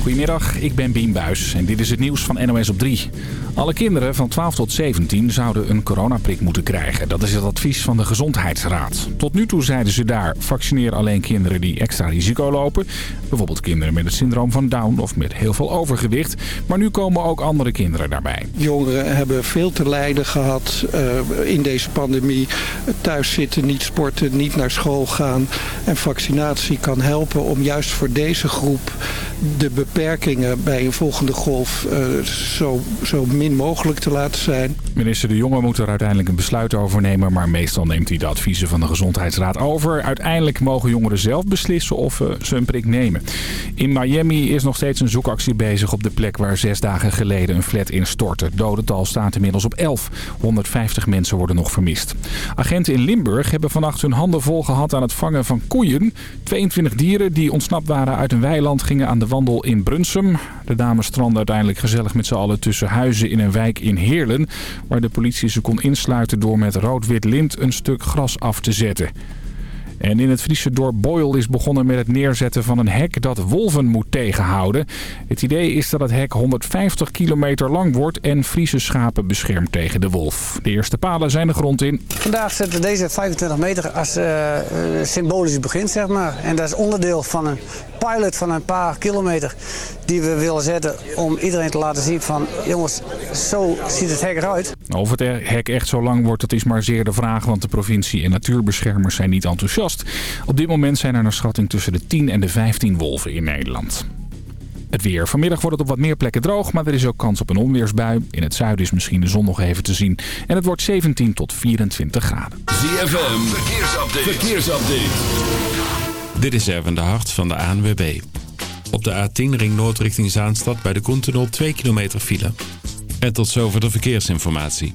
Goedemiddag, ik ben Bien Buis en dit is het nieuws van NOS op 3. Alle kinderen van 12 tot 17 zouden een coronaprik moeten krijgen. Dat is het advies van de Gezondheidsraad. Tot nu toe zeiden ze daar, vaccineer alleen kinderen die extra risico lopen. Bijvoorbeeld kinderen met het syndroom van Down of met heel veel overgewicht. Maar nu komen ook andere kinderen daarbij. Jongeren hebben veel te lijden gehad uh, in deze pandemie. Thuis zitten, niet sporten, niet naar school gaan. En vaccinatie kan helpen om juist voor deze groep de beperkingen bij een volgende golf uh, zo, zo min mogelijk te laten zijn. Minister De Jonge moet er uiteindelijk een besluit over nemen, maar meestal neemt hij de adviezen van de Gezondheidsraad over. Uiteindelijk mogen jongeren zelf beslissen of ze een prik nemen. In Miami is nog steeds een zoekactie bezig op de plek waar zes dagen geleden een flat instortte. Dodental staat inmiddels op 11. 150 mensen worden nog vermist. Agenten in Limburg hebben vannacht hun handen vol gehad aan het vangen van koeien. 22 dieren die ontsnapt waren uit een weiland gingen aan de wandel in Brunsum. De dames stranden uiteindelijk gezellig met z'n allen tussen huizen in een wijk in Heerlen... waar de politie ze kon insluiten door met rood-wit lint een stuk gras af te zetten. En in het Friese dorp Boyle is begonnen met het neerzetten van een hek dat wolven moet tegenhouden. Het idee is dat het hek 150 kilometer lang wordt en Friese schapen beschermt tegen de wolf. De eerste palen zijn de grond in. Vandaag zetten we deze 25 meter als uh, symbolisch begin, zeg maar. En dat is onderdeel van een pilot van een paar kilometer die we willen zetten om iedereen te laten zien van jongens, zo ziet het hek eruit. Of het hek echt zo lang wordt, dat is maar zeer de vraag, want de provincie en natuurbeschermers zijn niet enthousiast. Op dit moment zijn er naar schatting tussen de 10 en de 15 wolven in Nederland. Het weer. Vanmiddag wordt het op wat meer plekken droog, maar er is ook kans op een onweersbui. In het zuiden is misschien de zon nog even te zien. En het wordt 17 tot 24 graden. ZFM, verkeersupdate. verkeersupdate. Dit is Erwin de Hart van de ANWB. Op de A10 ring noord richting Zaanstad bij de Koentunnel 2 kilometer file. En tot zover de verkeersinformatie.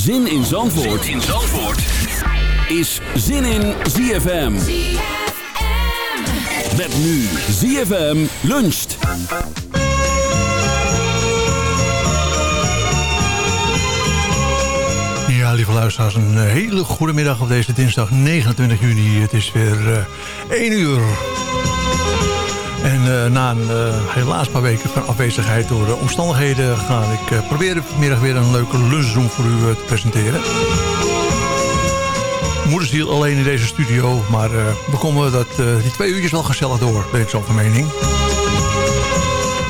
Zin in Zandvoort, in Zandvoort. is Zin in ZFM. Met nu ZFM luncht. Ja, lieve luisteraars, een hele goede middag op deze dinsdag 29 juni. Het is weer eh 1 uur. Eh, na een eh, helaas paar weken van afwezigheid door de omstandigheden... ga ik eh, proberen vanmiddag weer een leuke lunchroom voor u eh, te presenteren. Moedersdiel alleen in deze studio, maar eh, we komen dat, eh, die twee uurtjes wel gezellig door, ben ik zo van mening.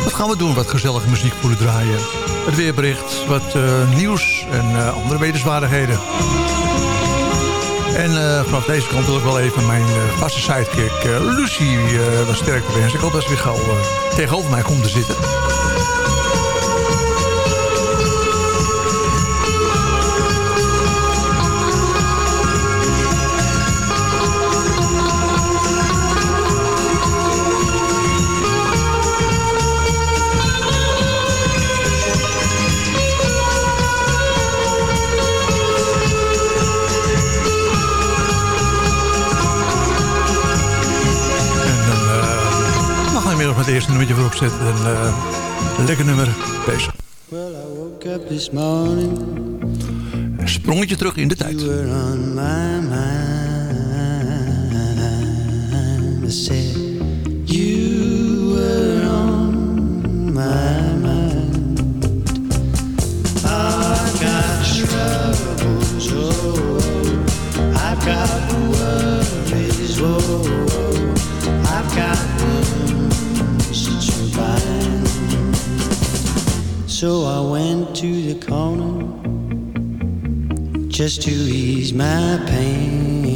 Wat gaan we doen? Wat gezellige muziek voor u draaien. Het weerbericht, wat eh, nieuws en eh, andere wetenswaardigheden. En eh, vanaf deze kant wil ik wel even mijn eh, vaste sidekick Lucie eh wat sterkte wensen. Ik hoop dat ze weer gauw tegenover mij komt te zitten. Eerste nummertje voorop zetten. En, eh, een lekker nummer, deze. Well, I woke up this morning, Een sprongetje terug in de tijd. you were on my mind. I said, you were on my So I went to the corner just to ease my pain.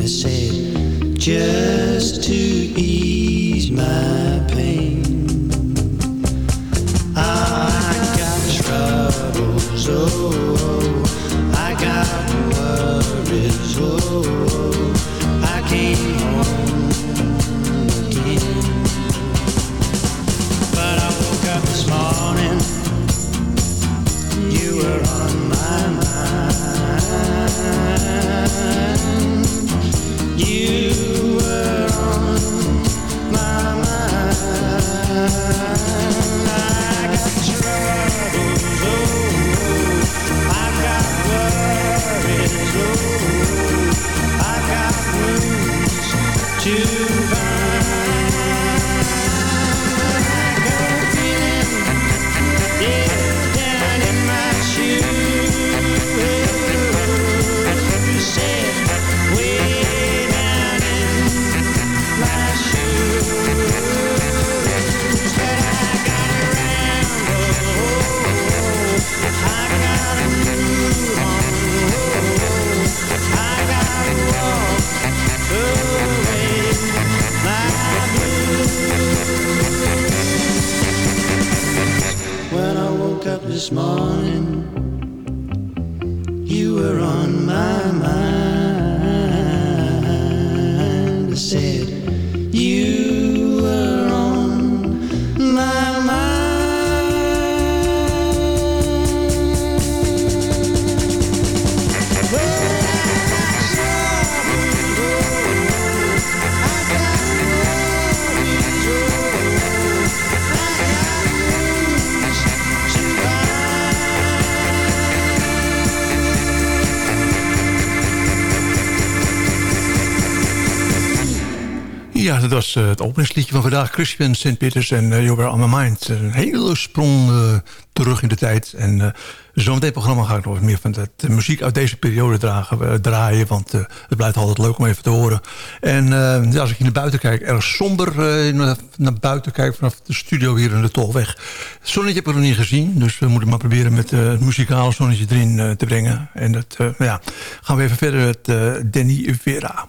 I said, just to ease my eh, het openingsliedje van vandaag. Christian St. Peters en uh, You Were On My Mind. Een hele sprong eh, terug in de tijd. En eh zometeen het programma ga ik nog meer van de, muziek uit deze periode dragen, draaien. Want het blijft altijd leuk om even te horen. En als ik hier naar buiten kijk, erg somber naar, buiten kijk vanaf de studio hier in de Tolweg. Het zonnetje heb ik nog niet gezien. Dus we moeten maar proberen met het muzikale zonnetje erin te brengen. En dat eh, ja, gaan we even verder met Danny Vera.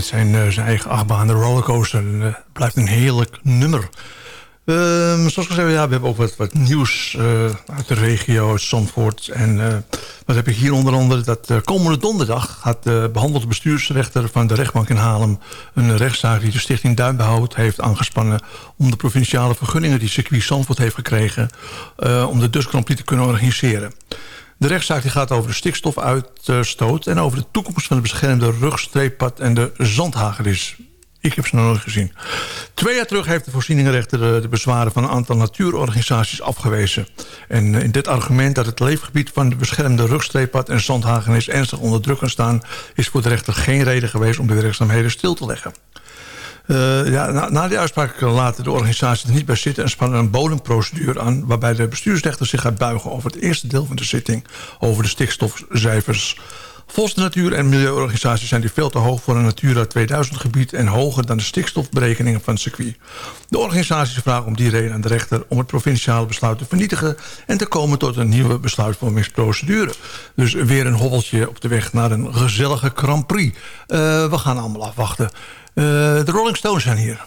met zijn, eh, zijn eigen achtbaan, de rollercoaster. Eh, blijft een heerlijk nummer. Ehm, zoals gezegd, ja, we hebben ook wat, nieuws eh, uit de regio, Zandvoort. En eh, wat heb ik hier onder andere? Dat komende donderdag gaat de behandelde bestuursrechter van de rechtbank in Haarlem... een rechtszaak die de stichting Duinbehoud heeft aangespannen... om de provinciale vergunningen die circuit Zandvoort heeft gekregen... om de Prix te kunnen organiseren. De rechtszaak die gaat over de stikstofuitstoot... en over de toekomst van het beschermde rugstreeppad en de zandhagedis. Ik heb ze nog nooit gezien. Twee jaar terug heeft de voorzieningenrechter de, bezwaren van een aantal natuurorganisaties afgewezen. En in dit argument dat het leefgebied van de beschermde rugstreeppad en zandhagenis ernstig onder druk kan staan... is voor de rechter geen reden geweest om de werkzaamheden stil te leggen. Eh, ja, na, na die uitspraak laten de organisaties er niet bij zitten... en spannen een bodemprocedure aan... waarbij de bestuursrechter zich gaat buigen over het eerste deel van de zitting... over de stikstofcijfers. Volgens de natuur- en milieuorganisaties zijn die veel te hoog... voor een Natura 2000-gebied... en hoger dan de stikstofberekeningen van het circuit. De organisaties vragen om die reden aan de rechter... om het provinciale besluit te vernietigen... en te komen tot een nieuwe besluitvormingsprocedure. Dus weer een hobbeltje op de weg naar een gezellige Grand Prix. Eh, we gaan allemaal afwachten. Eh, de Rolling Stones zijn hier.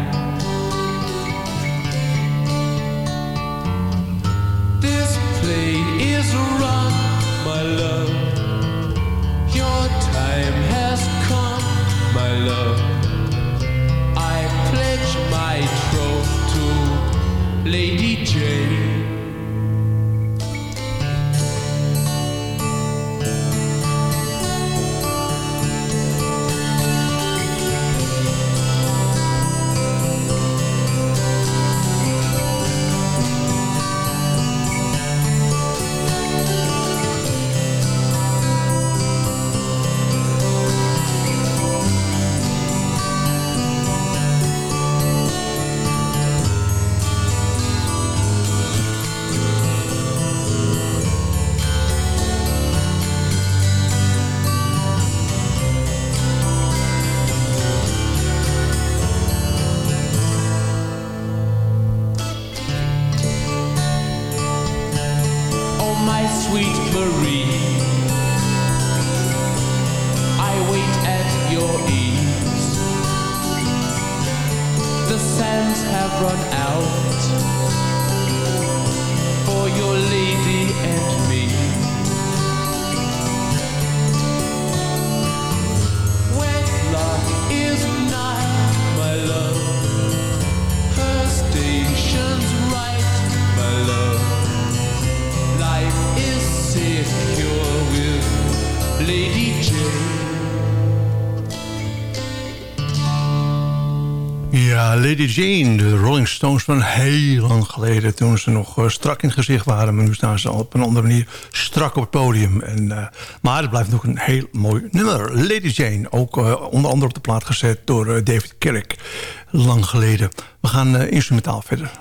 Is run, my love. Your time has come, my love. Lady Jane, de Rolling Stones van heel lang geleden... toen ze nog eh, strak in gezicht waren... maar nu staan ze al op een andere manier strak op het podium. En, eh, maar het blijft nog een heel mooi nummer. Lady Jane, ook eh, onder andere op de plaat gezet door David Kerrick. Lang geleden. We gaan instrumentaal verder.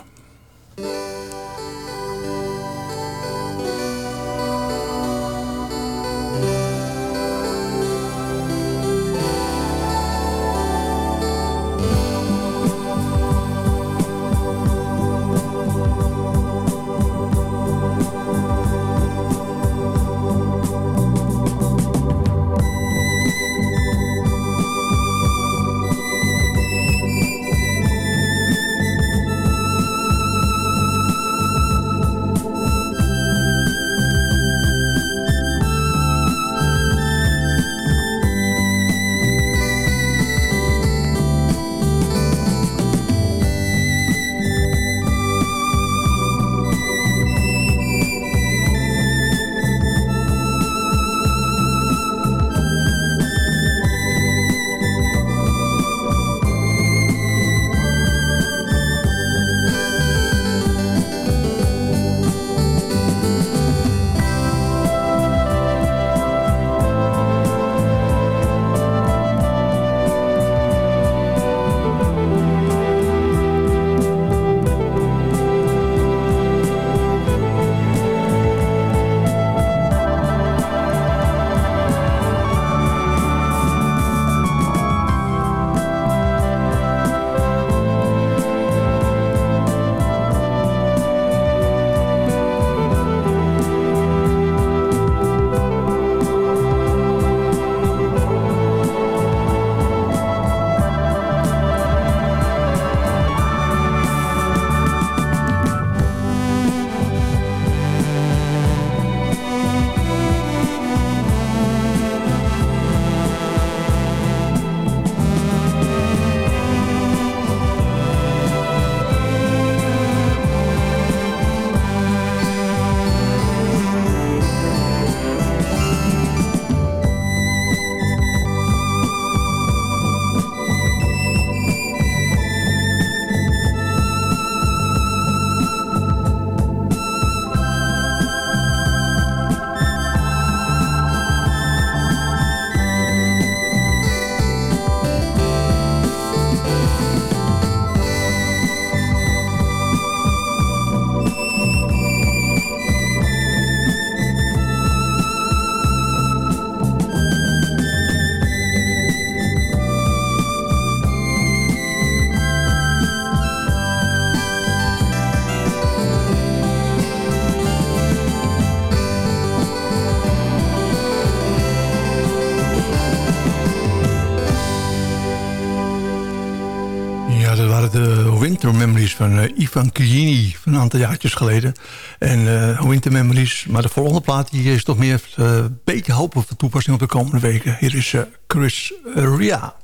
Van eh, Ivan Killini van een aantal jaartjes geleden. En eh, Winter Memories, maar de volgende plaat die is toch meer eh, een beetje hopen voor toepassing op de komende weken. Hier is eh, Chris Ria.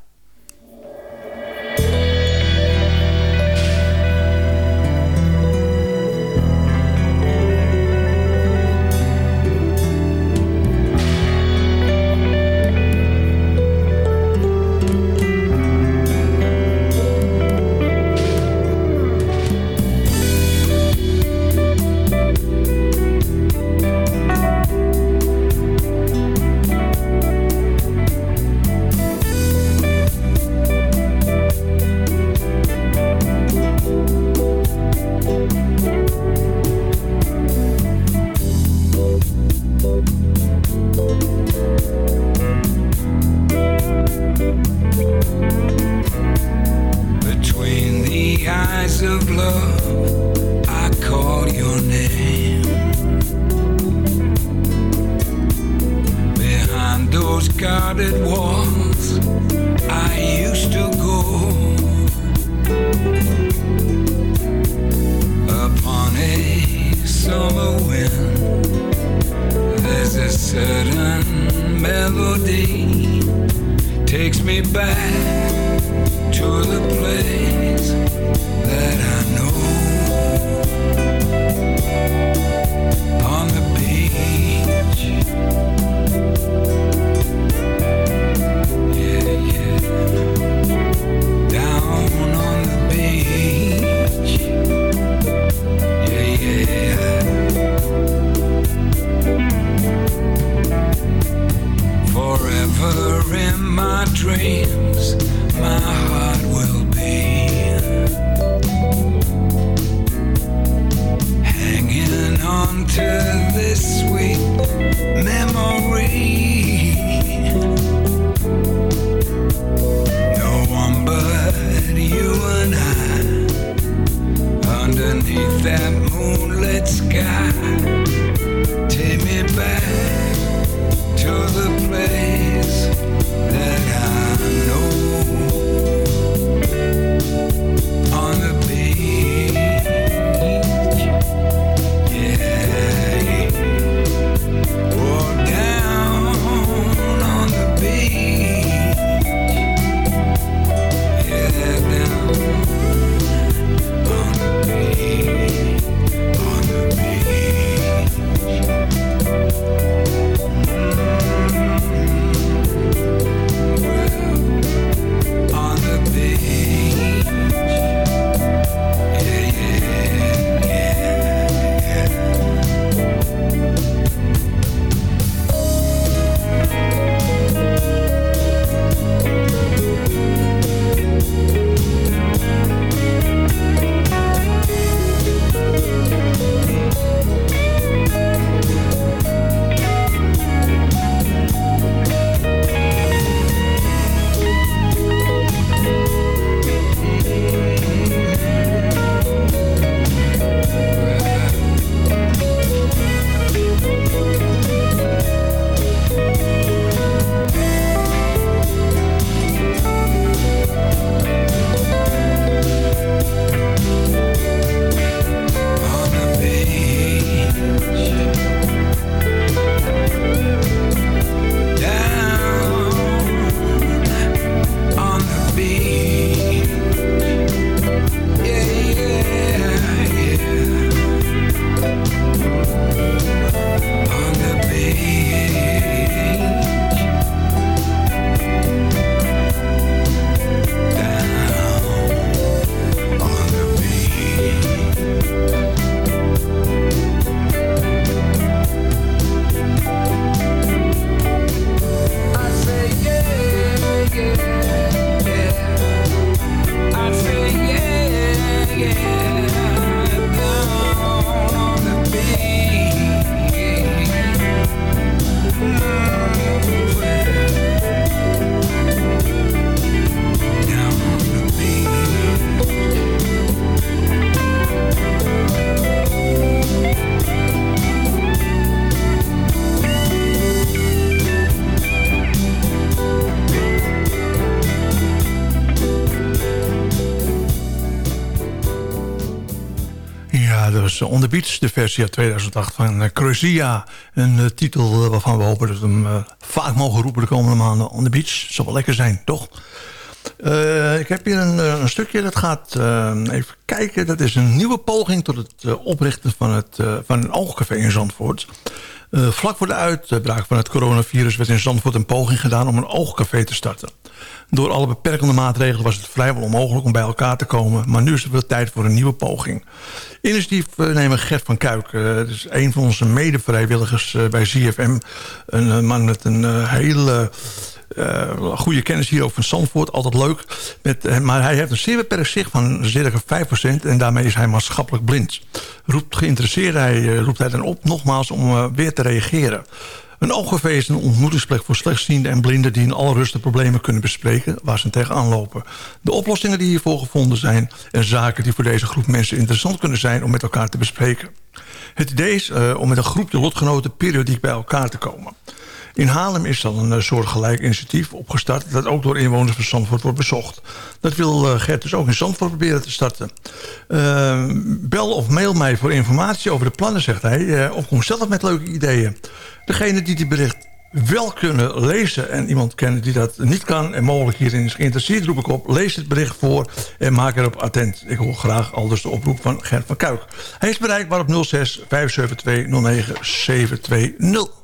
On The Beach, de versie uit 2008 van uh, Crucia. Een uh, titel uh, waarvan we hopen dat we hem vaak mogen roepen de komende maanden. On The Beach, zal wel lekker zijn, toch? Ik heb hier een, een, stukje, dat gaat even kijken. Dat is een nieuwe poging tot het oprichten van, het, van een oogcafé in Zandvoort. Vlak voor de uitbraak van het coronavirus werd in Zandvoort een poging gedaan om een oogcafé te starten. Door alle beperkende maatregelen was het vrijwel onmogelijk om bij elkaar te komen. Maar nu is het wel tijd voor een nieuwe poging. Initiatiefnemer Gert van Kuik, dat is een van onze mede-vrijwilligers bij ZFM. Een man met een hele... Uh, goede kennis hier over van Zandvoort, altijd leuk. Met, maar hij heeft een zeer beperkt zicht van circa 5% en daarmee is hij maatschappelijk blind. Roept geïnteresseerd hij, uh, roept hij dan op nogmaals om weer te reageren. Een oogcafé is een ontmoetingsplek voor slechtzienden en blinden... die in alle rust de problemen kunnen bespreken waar ze tegenaan lopen. De oplossingen die hiervoor gevonden zijn... en zaken die voor deze groep mensen interessant kunnen zijn... om met elkaar te bespreken. Het idee is om met een groepje lotgenoten periodiek bij elkaar te komen. In Haarlem is dan een soortgelijk initiatief opgestart... dat ook door inwoners van Zandvoort wordt bezocht. Dat wil uh, Gert dus ook in Zandvoort proberen te starten. Uh, bel of mail mij voor informatie over de plannen, zegt hij. Uh, of kom zelf met leuke ideeën. Degene die die bericht wel kunnen lezen... en iemand kennen die dat niet kan en mogelijk hierin is geïnteresseerd... roep ik op, lees het bericht voor en maak erop attent. Ik hoor graag al dus de oproep van Gert van Kuik. Hij is bereikbaar op 06 572 09 720.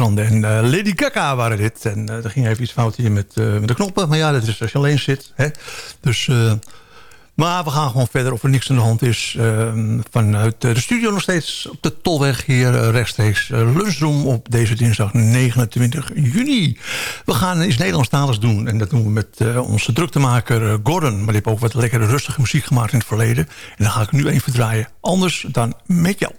En eh, Lady Gaga waren dit. En uh, er ging even iets fout hier met, uh, met de knoppen. Maar ja, dat is als je alleen zit. Hè? Dus, uh, Maar we gaan gewoon verder of er niks aan de hand is. Ehm, vanuit eh, de studio nog steeds op de Tolweg hier eh, rechtstreeks uh, lunchroom op deze dinsdag 29 juni. We gaan iets Nederlandstaligs doen. En dat doen we met onze druktemaker Gordon. Maar die heeft ook wat lekkere rustige muziek gemaakt in het verleden. En dan ga ik nu even draaien. Anders dan met jou.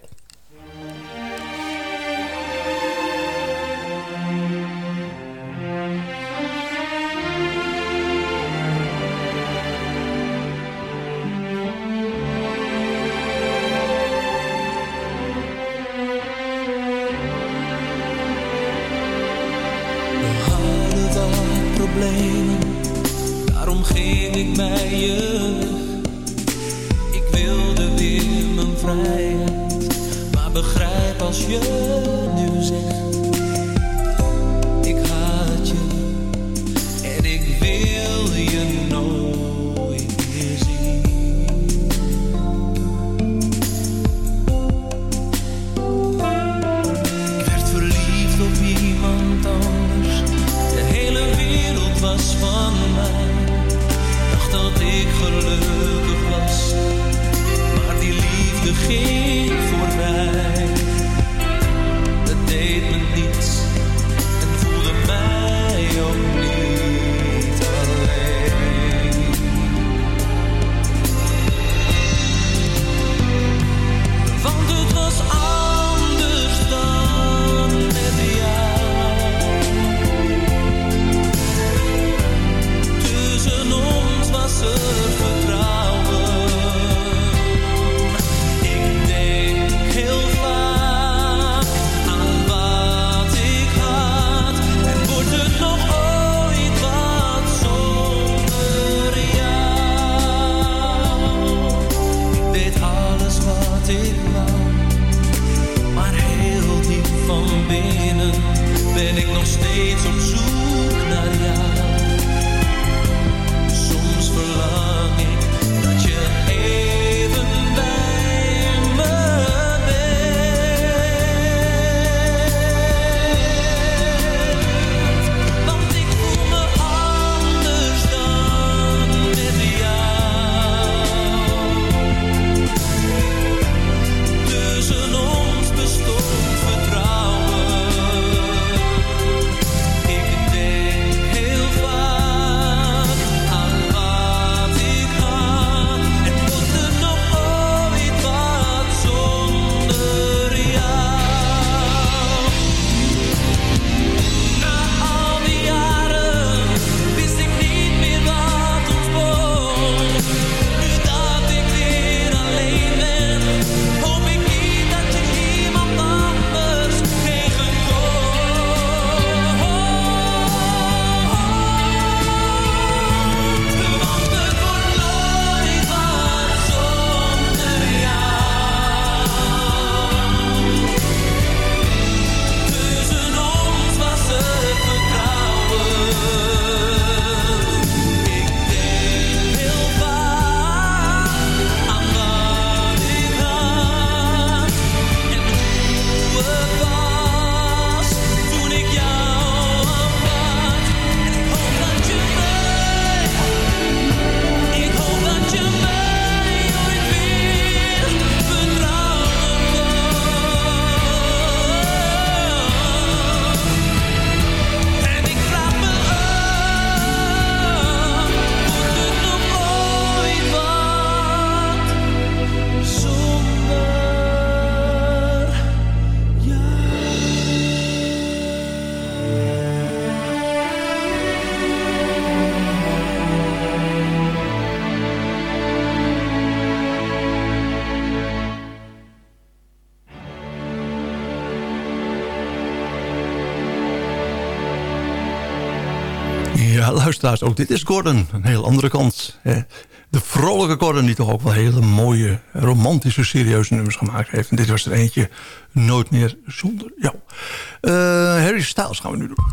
Luisteraars, ook dit is Gordon. Een heel andere kant. De vrolijke Gordon die toch ook wel hele mooie, romantische, serieuze nummers gemaakt heeft. En dit was er eentje, Nooit meer zonder jou. Eh, Harry Styles gaan we nu doen.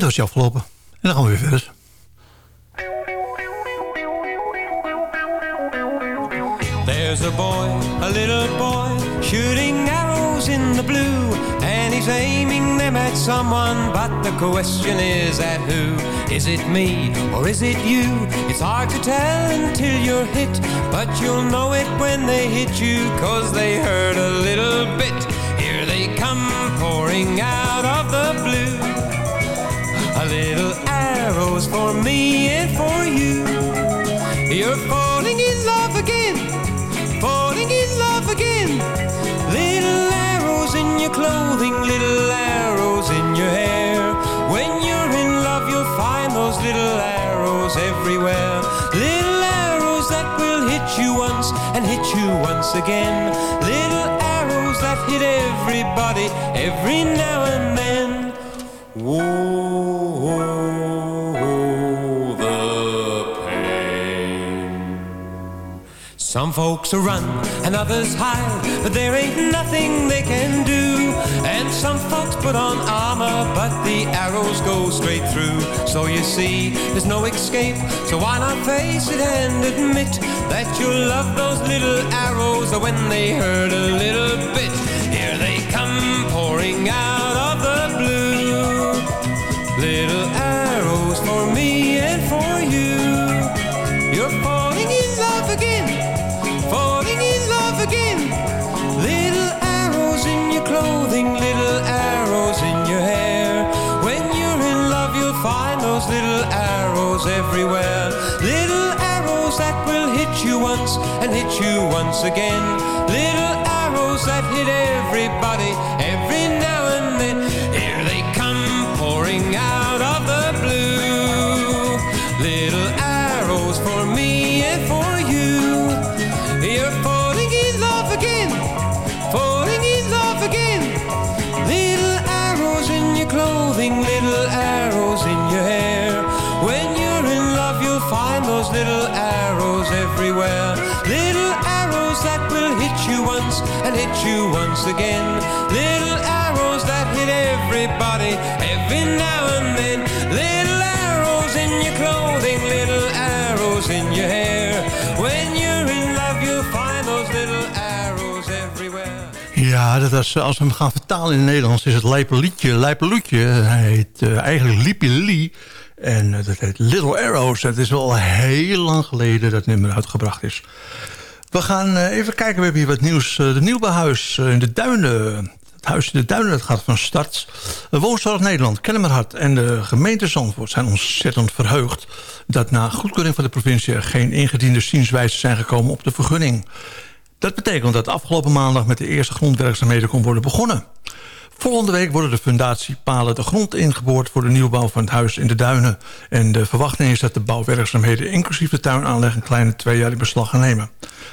Dat was je afgelopen. En dan gaan we weer verder. There's a boy, a little boy, shooting arrows in the blue. And he's aiming them at someone, but the question is at who? Is it me or is it you? It's hard to tell until you're hit, but you'll know it when they hit you, cause they hurt a little bit. Here they come pouring out of the blue. Arrows for me and for you. You're falling in love again, falling in love again. Little arrows in your clothing, little arrows in your hair. When you're in love, you'll find those little arrows everywhere. Little arrows that will hit you once and hit you once again. Little arrows that hit everybody every now and then. Whoa, Some folks will run and others hide, but there ain't nothing they can do. And some folks put on armor, but the arrows go straight through. So you see, there's no escape. So why not face it and admit that you love those little arrows when they hurt a little bit? Here they come pouring out everywhere. Little arrows that will hit you once and you once again. Little arrows that hit everybody every now and then. Little arrows in your clothing, little arrows in your hair. When you're in love, you'll find those little arrows everywhere. Ja, dat is, als we hem gaan vertalen in het Nederlands is het Lijpelietje. Lijpelietje hij heet uh, eigenlijk Lee. En uh, dat heet Little Arrows. Het is wel heel lang geleden dat nummer uitgebracht is. We gaan uh, even kijken, we hebben hier wat nieuws. de Nieuwbouwhuis in de Duinen. Het huis in de Duinen dat gaat van start. Woonzorg Nederland, Kennemerhard en de gemeente Zandvoort zijn ontzettend verheugd... dat na goedkeuring van de provincie geen ingediende zienswijzen zijn gekomen op de vergunning. Dat betekent dat afgelopen maandag met de eerste grondwerkzaamheden kon worden begonnen. Volgende week worden de fundatiepalen de grond ingeboord... voor de nieuwbouw van het huis in de Duinen. En de verwachting is dat de bouwwerkzaamheden... inclusief de tuinaanleg een kleine twee jaar in beslag gaan nemen.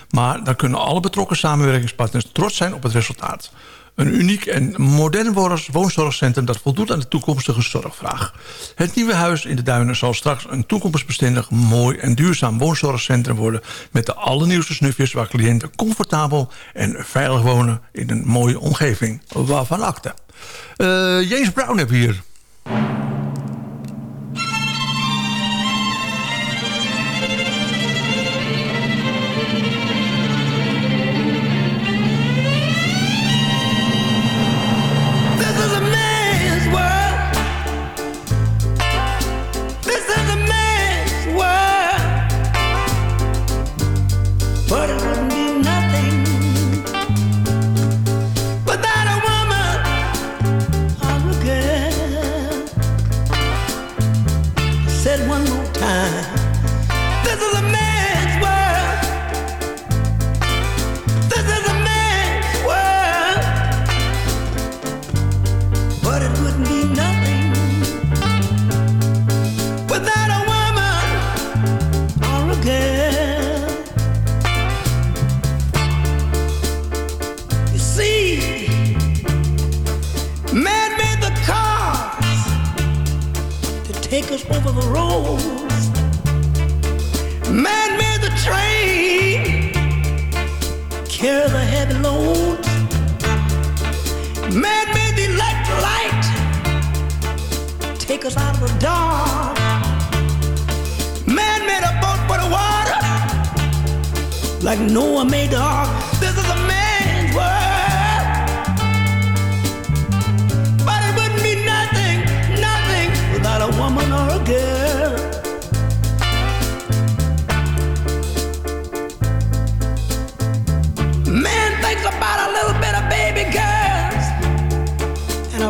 Maar dan kunnen alle betrokken samenwerkingspartners trots zijn op het resultaat. Een uniek en modern woonzorgcentrum dat voldoet aan de toekomstige zorgvraag. Het nieuwe huis in de Duinen zal straks een toekomstbestendig, mooi en duurzaam woonzorgcentrum worden... met de allernieuwste snufjes waar cliënten comfortabel en veilig wonen in een mooie omgeving. Waarvan akte. Uh, Brown heb hier.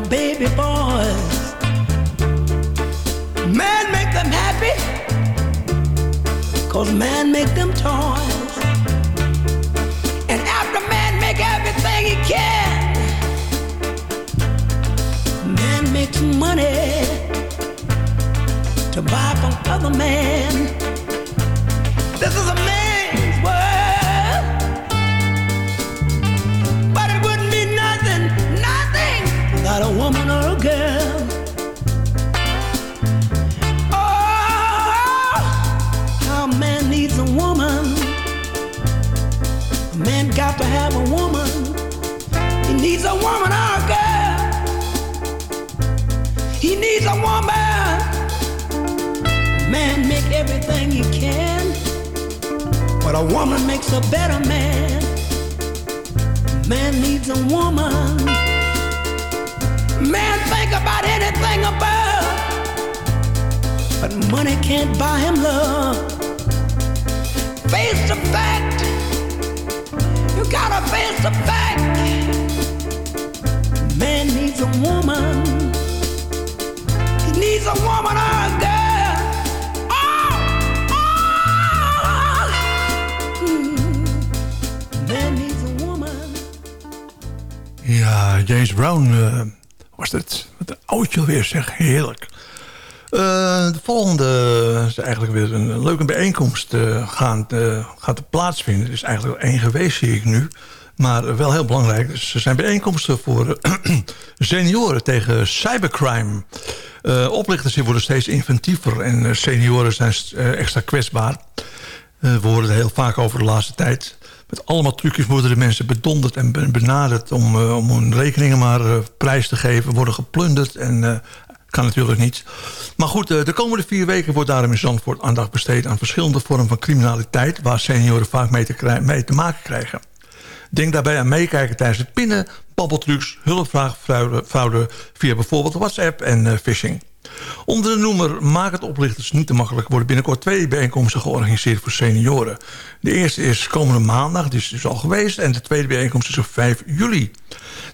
Baby boys. Man make them happy, cause man make them toys. And after man make everything he can, man makes money to buy from other man. This is a man's to have a woman. He needs a woman or a girl. He needs a woman. Man make everything he can, but a woman makes a better man. Man needs a woman. Man think about anything above, but money can't buy him love. Face. You gotta face the fact. Man needs a woman. He needs a woman or a girl. Oh, oh, mm. Man needs a woman. Ja, James Brown eh, was het. Wat een oudje alweer, zeg. Heerlijk. Eh, de volgende is eigenlijk weer een leuke bijeenkomst eh, gaan, eh, gaat er plaatsvinden. Het is eigenlijk één geweest, zie ik nu. Maar wel heel belangrijk. Dus er zijn bijeenkomsten voor senioren tegen cybercrime. Eh, oplichters worden steeds inventiever en senioren zijn extra kwetsbaar. We horen er heel vaak over de laatste tijd. Met allemaal trucjes worden de mensen bedonderd en be- benaderd... om, om hun rekeningen maar prijs te geven, worden geplunderd... en kan natuurlijk niet. Maar goed, eh, de komende vier weken wordt daarom in Zandvoort aandacht besteed... aan verschillende vormen van criminaliteit... waar senioren vaak mee te, maken krijgen. Denk daarbij aan meekijken tijdens het pinnen, babbeltrucs, hulpvraag, fraude, fraude via bijvoorbeeld WhatsApp en eh, phishing. Onder de noemer Maak het oplichters niet te makkelijk... worden binnenkort twee bijeenkomsten georganiseerd voor senioren. De eerste is komende maandag, die is dus al geweest... en de tweede bijeenkomst is op 5 juli.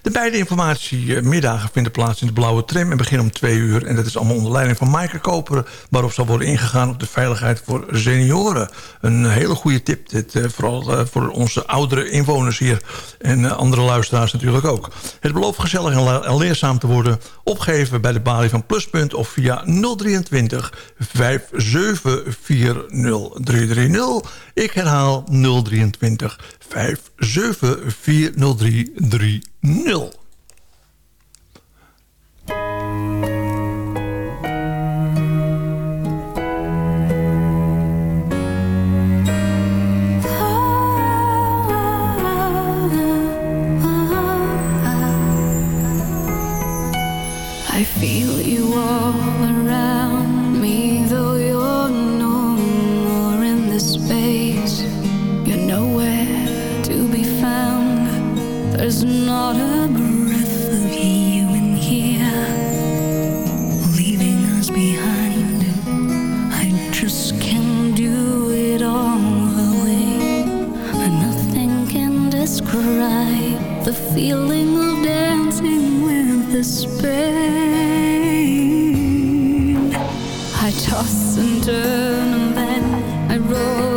De beide informatiemiddagen vinden plaats in de Blauwe Tram... en beginnen om twee uur. En dat is allemaal onder leiding van Maaike Koper... waarop zal worden ingegaan op de veiligheid voor senioren. Een hele goede tip, dit, eh, vooral eh, voor onze oudere inwoners hier... en eh, andere luisteraars natuurlijk ook. Het belooft gezellig en leerzaam te worden... opgeven bij de balie van Pluspunt of via 023 5740330. Ik herhaal 023 5740330. I feel I just can do it all away and nothing can describe the feeling of dancing with the spray I toss and turn and then I roll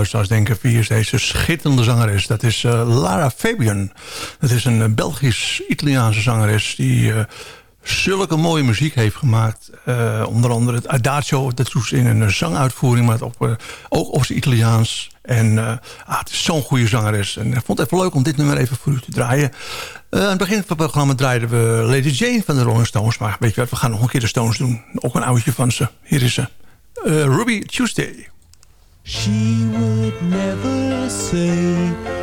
luisteraars denken... wie is deze schitterende zangeres? Dat is eh, Lara Fabian. Dat is een eh, Belgisch-Italiaanse zangeres... die eh, zulke mooie muziek heeft gemaakt. Onder andere het Adagio. Dat doet in een zanguitvoering... maar op, ook op zijn Italiaans. En ah, het is zo'n goede zangeres. En ik vond het even leuk om dit nummer even voor u te draaien. Aan het begin van het programma draaiden we Lady Jane van de Rolling Stones. Maar weet je wat, we gaan nog een keer de Stones doen. Ook een oudje van ze. Hier is ze. Ruby Tuesday. She would never say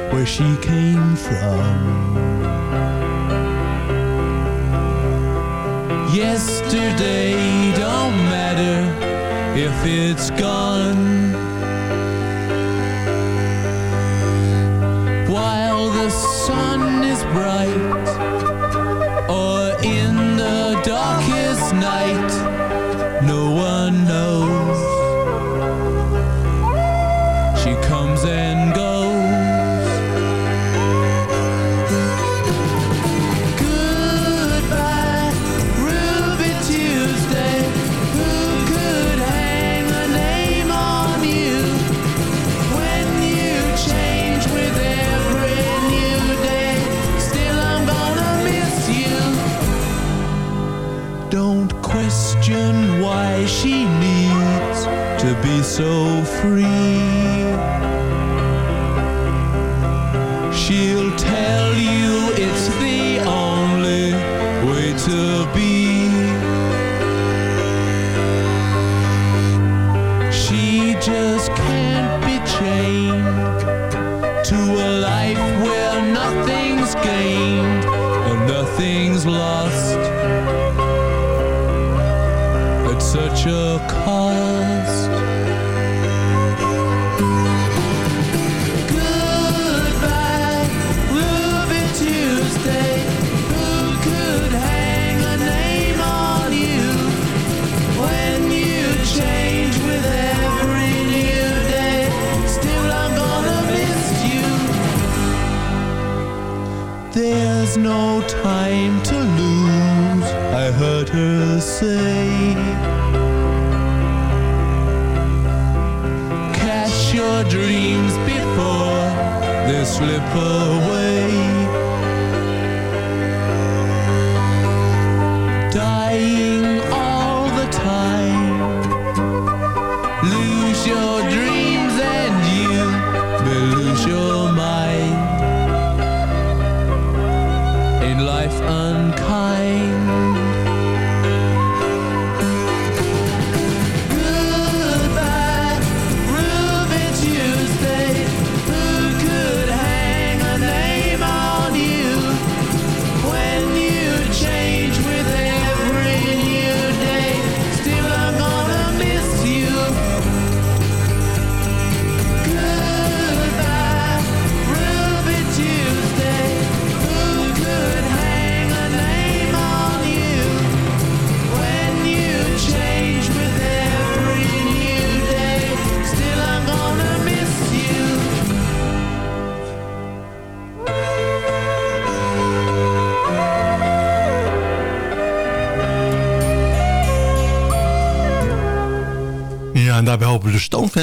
where she came from. Yesterday don't matter if it's gone. While the sun is bright or in the darkest night,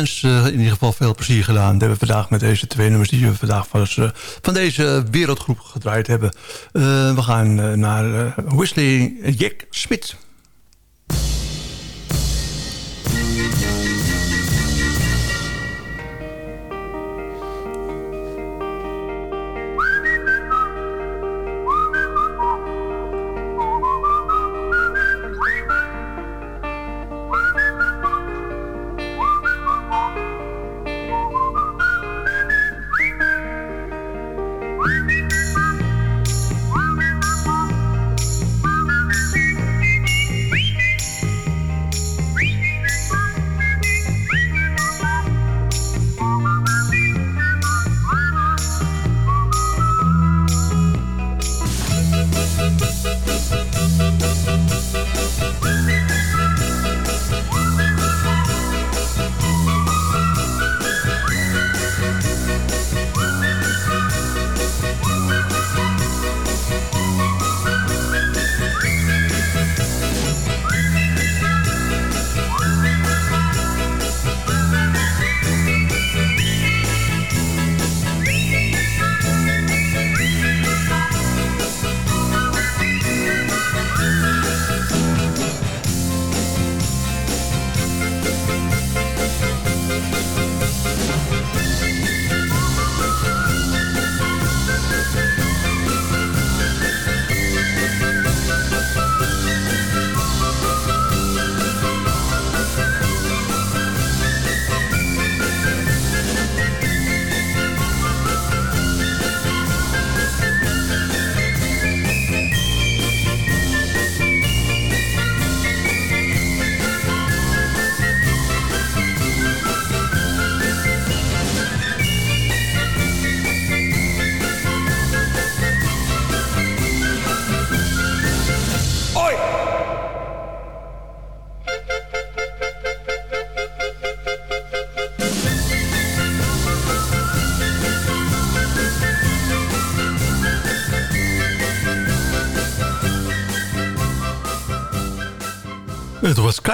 we Stonefans eh, in ieder geval veel plezier gedaan. Dat hebben we vandaag met deze twee nummers die we vandaag van, eh, van deze wereldgroep gedraaid hebben. Eh, we gaan naar Whistling Jack Smith.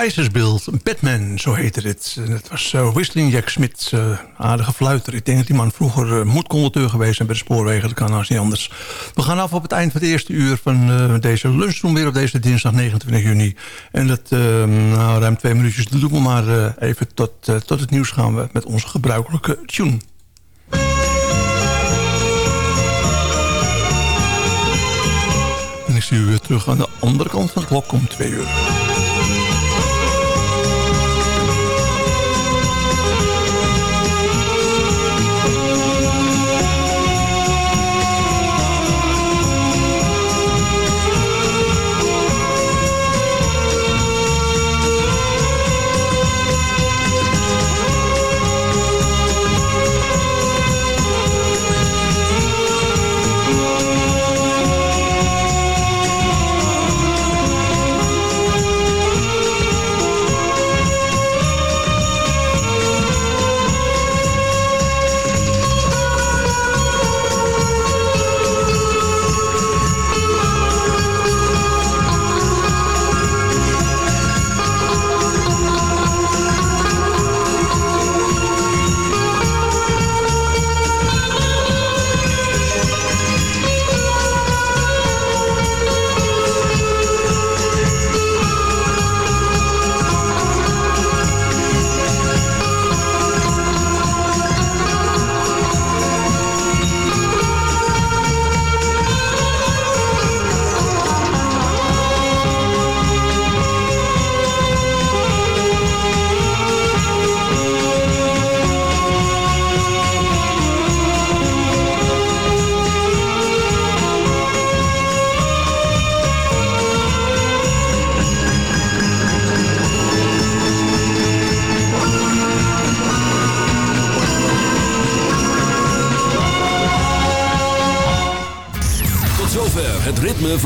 Keizersbeeld, Batman, zo heette dit. Het was eh, Whistling Jack Smith, eh, aardige fluiter. Ik denk dat die man vroeger uh, moedconducteur geweest is bij de spoorwegen. Dat kan als niet anders. We gaan af op het eind van het eerste uur van deze lunchroom weer op deze dinsdag 29 juni. En dat, nou, ruim twee minuutjes doen we maar even tot, tot het nieuws gaan we met onze gebruikelijke tune. En ik zie u weer terug aan de andere kant van de klok om twee uur.